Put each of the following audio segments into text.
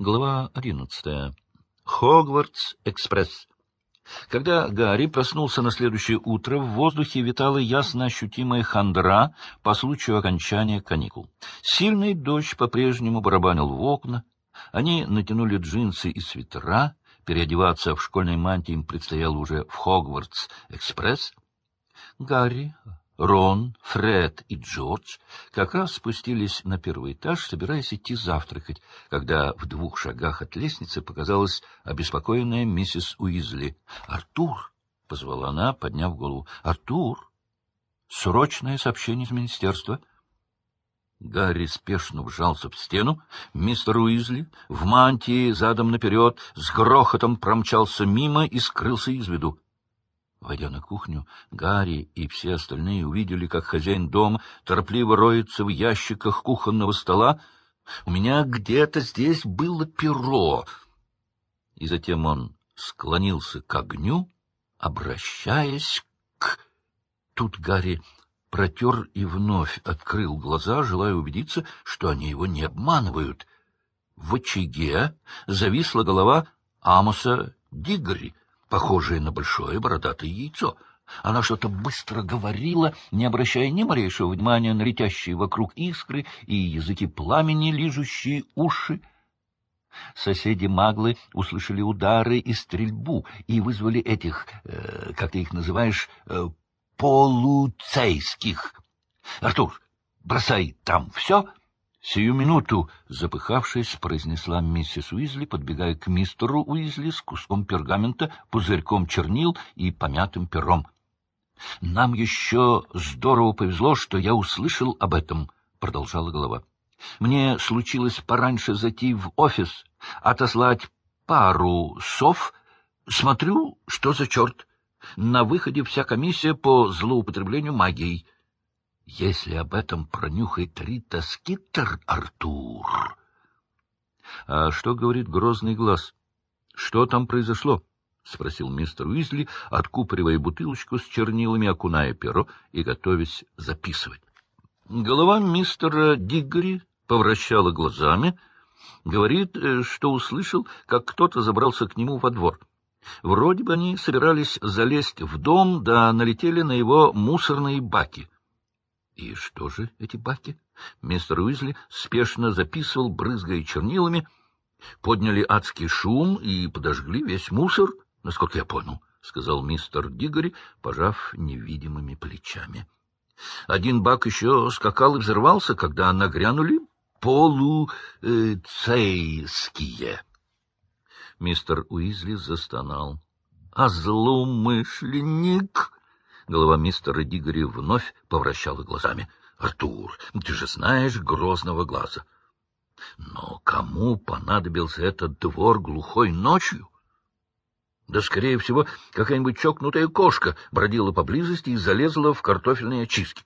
Глава одиннадцатая. Хогвартс-экспресс. Когда Гарри проснулся на следующее утро, в воздухе витала ясно ощутимая хандра по случаю окончания каникул. Сильный дождь по-прежнему барабанил в окна. Они натянули джинсы и свитера. Переодеваться в школьной мантии им предстояло уже в Хогвартс-экспресс. Гарри Рон, Фред и Джордж как раз спустились на первый этаж, собираясь идти завтракать, когда в двух шагах от лестницы показалась обеспокоенная миссис Уизли. «Артур!» — позвала она, подняв голову. «Артур! Срочное сообщение из министерства!» Гарри спешно вжался в стену. Мистер Уизли в мантии задом наперед с грохотом промчался мимо и скрылся из виду. Войдя на кухню, Гарри и все остальные увидели, как хозяин дома торопливо роется в ящиках кухонного стола. «У меня где-то здесь было перо!» И затем он склонился к огню, обращаясь к... Тут Гарри протер и вновь открыл глаза, желая убедиться, что они его не обманывают. В очаге зависла голова Амоса Дигори, похожее на большое бородатое яйцо. Она что-то быстро говорила, не обращая ни малейшего внимания на летящие вокруг искры и языки пламени, лижущие уши. Соседи-маглы услышали удары и стрельбу и вызвали этих, э, как ты их называешь, э, полуцейских. — Артур, бросай там все Сию минуту, запыхавшись, произнесла миссис Уизли, подбегая к мистеру Уизли с куском пергамента, пузырьком чернил и помятым пером. — Нам еще здорово повезло, что я услышал об этом, — продолжала голова. — Мне случилось пораньше зайти в офис, отослать пару сов. Смотрю, что за черт. На выходе вся комиссия по злоупотреблению магией — если об этом пронюхает Рита Скиттер, Артур... — А что говорит грозный глаз? Что там произошло? — спросил мистер Уизли, откупоривая бутылочку с чернилами, окуная перо и готовясь записывать. Голова мистера Диггери повращала глазами, говорит, э, что услышал, как кто-то забрался к нему во двор. Вроде бы они собирались залезть в дом, да налетели на его мусорные баки. И что же эти баки? Мистер Уизли спешно записывал, брызгая чернилами. Подняли адский шум и подожгли весь мусор, насколько я понял, — сказал мистер Дигори, пожав невидимыми плечами. Один бак еще скакал и взорвался, когда нагрянули полуцейские. Мистер Уизли застонал. — А злоумышленник Голова мистера Дигори вновь повращала глазами. — Артур, ты же знаешь грозного глаза. Но кому понадобился этот двор глухой ночью? Да, скорее всего, какая-нибудь чокнутая кошка бродила поблизости и залезла в картофельные очистки.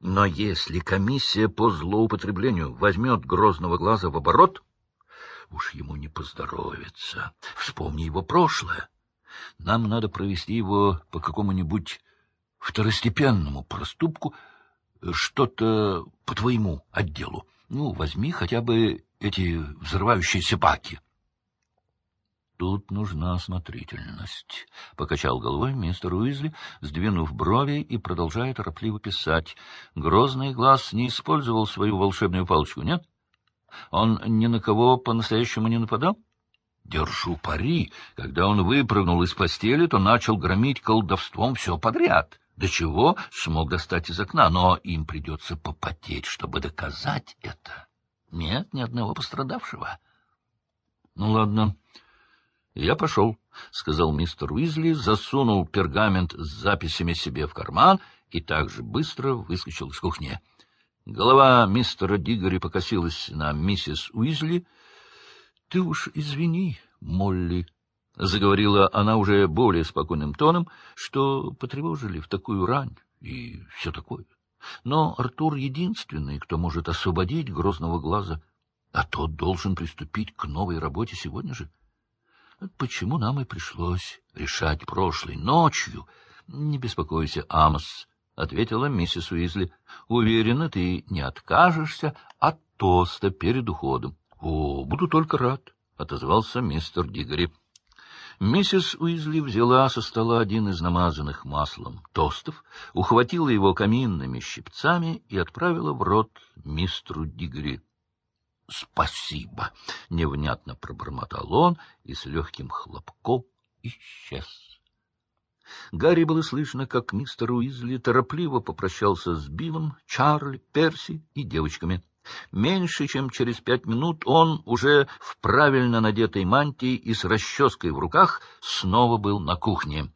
Но если комиссия по злоупотреблению возьмет грозного глаза в оборот, уж ему не поздоровится. Вспомни его прошлое. Нам надо провести его по какому-нибудь второстепенному проступку что-то по твоему отделу. Ну, возьми хотя бы эти взрывающиеся баки. Тут нужна осмотрительность, — покачал головой мистер Уизли, сдвинув брови и продолжая торопливо писать. Грозный глаз не использовал свою волшебную палочку, нет? Он ни на кого по-настоящему не нападал? Держу пари. Когда он выпрыгнул из постели, то начал громить колдовством все подряд до чего смог достать из окна, но им придется попотеть, чтобы доказать это. Нет ни одного пострадавшего. — Ну, ладно, я пошел, — сказал мистер Уизли, засунул пергамент с записями себе в карман и так же быстро выскочил из кухни. Голова мистера Дигори покосилась на миссис Уизли. — Ты уж извини, Молли, — заговорила она уже более спокойным тоном, что потревожили в такую рань и все такое. Но Артур единственный, кто может освободить грозного глаза, а тот должен приступить к новой работе сегодня же. Почему нам и пришлось решать прошлой ночью? Не беспокойся, Амос, — ответила миссис Уизли. — Уверена, ты не откажешься от тоста перед уходом. О, буду только рад, — отозвался мистер Дигори. Миссис Уизли взяла со стола один из намазанных маслом тостов, ухватила его каминными щипцами и отправила в рот мистеру Дигри. — Спасибо! — невнятно пробормотал он и с легким хлопком исчез. Гарри было слышно, как мистер Уизли торопливо попрощался с Биллом, Чарли, Перси и девочками. Меньше чем через пять минут он, уже в правильно надетой мантии и с расческой в руках, снова был на кухне.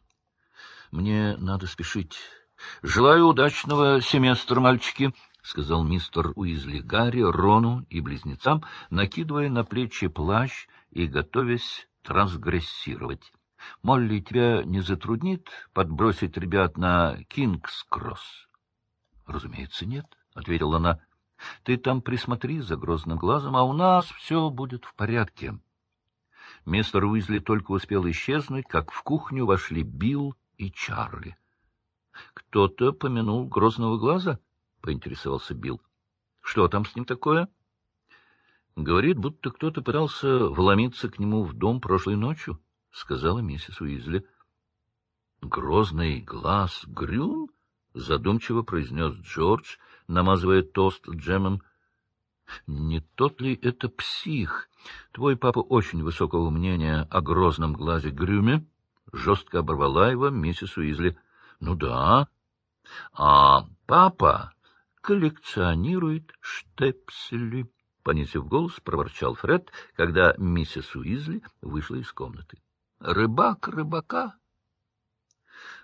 — Мне надо спешить. — Желаю удачного семестра, мальчики, — сказал мистер Уизли Гарри, Рону и близнецам, накидывая на плечи плащ и готовясь трансгрессировать. — Молли, тебя не затруднит подбросить ребят на Кингс-Кросс? — Разумеется, нет, — ответила она. Ты там присмотри за грозным глазом, а у нас все будет в порядке. Мистер Уизли только успел исчезнуть, как в кухню вошли Билл и Чарли. — Кто-то помянул грозного глаза? — поинтересовался Билл. — Что там с ним такое? — Говорит, будто кто-то пытался вломиться к нему в дом прошлой ночью, — сказала миссис Уизли. — Грозный глаз Грюн? — задумчиво произнес Джордж, намазывая тост джемом. — Не тот ли это псих? Твой папа очень высокого мнения о грозном глазе Грюме. Жестко оборвала его миссис Уизли. — Ну да. А папа коллекционирует штепсели. Понизив голос, проворчал Фред, когда миссис Уизли вышла из комнаты. — Рыбак рыбака.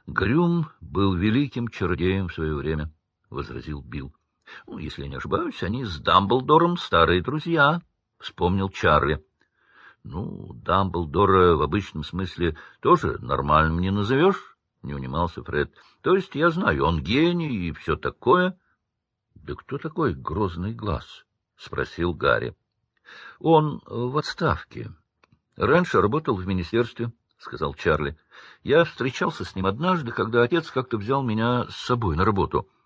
Грюм был великим чародеем в свое время. — возразил Билл. — Ну, если не ошибаюсь, они с Дамблдором старые друзья, — вспомнил Чарли. — Ну, Дамблдора в обычном смысле тоже нормальным не назовешь, — не унимался Фред. — То есть я знаю, он гений и все такое. — Да кто такой Грозный Глаз? — спросил Гарри. — Он в отставке. Раньше работал в министерстве, — сказал Чарли. — Я встречался с ним однажды, когда отец как-то взял меня с собой на работу. —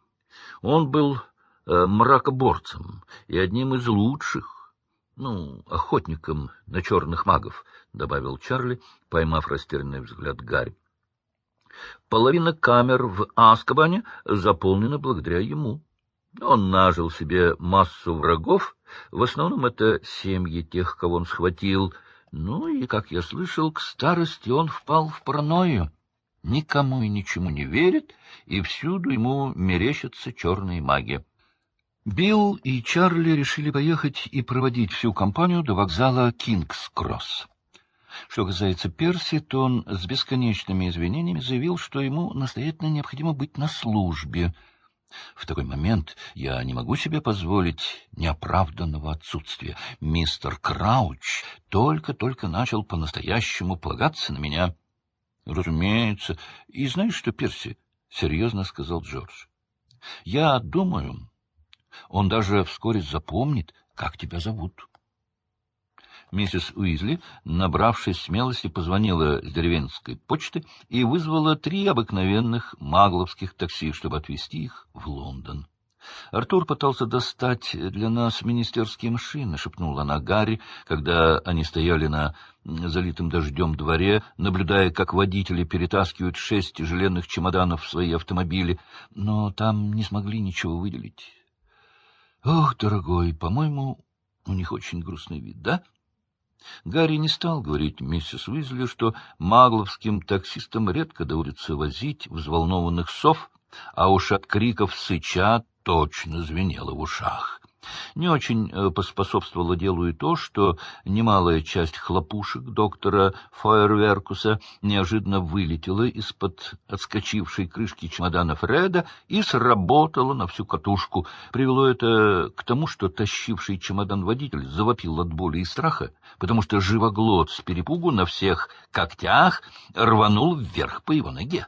он был э, мракоборцем и одним из лучших, ну, охотником на черных магов, — добавил Чарли, поймав растерянный взгляд Гарри. Половина камер в Аскабане заполнена благодаря ему. Он нажил себе массу врагов, в основном это семьи тех, кого он схватил. Ну и, как я слышал, к старости он впал в паранойю никому и ничему не верит, и всюду ему мерещатся черные маги. Билл и Чарли решили поехать и проводить всю компанию до вокзала Кингс-Кросс. Что касается Перси, то он с бесконечными извинениями заявил, что ему настоятельно необходимо быть на службе. В такой момент я не могу себе позволить неоправданного отсутствия. Мистер Крауч только-только начал по-настоящему полагаться на меня. — Разумеется. И знаешь что, Перси? — серьезно сказал Джордж. — Я думаю, он даже вскоре запомнит, как тебя зовут. Миссис Уизли, набравшись смелости, позвонила с деревенской почты и вызвала три обыкновенных магловских такси, чтобы отвезти их в Лондон. Артур пытался достать для нас министерские машины, — шепнула она Гарри, когда они стояли на залитым дождем дворе, наблюдая, как водители перетаскивают шесть тяжеленных чемоданов в свои автомобили, но там не смогли ничего выделить. — Ох, дорогой, по-моему, у них очень грустный вид, да? Гарри не стал говорить миссис Уизли, что магловским таксистам редко доводится возить взволнованных сов, а уж от криков сыча точно звенело в ушах. Не очень э, поспособствовало делу и то, что немалая часть хлопушек доктора Фойерверкуса неожиданно вылетела из-под отскочившей крышки чемодана Фреда и сработала на всю катушку. Привело это к тому, что тащивший чемодан водитель завопил от боли и страха, потому что живоглот с перепугу на всех когтях рванул вверх по его ноге.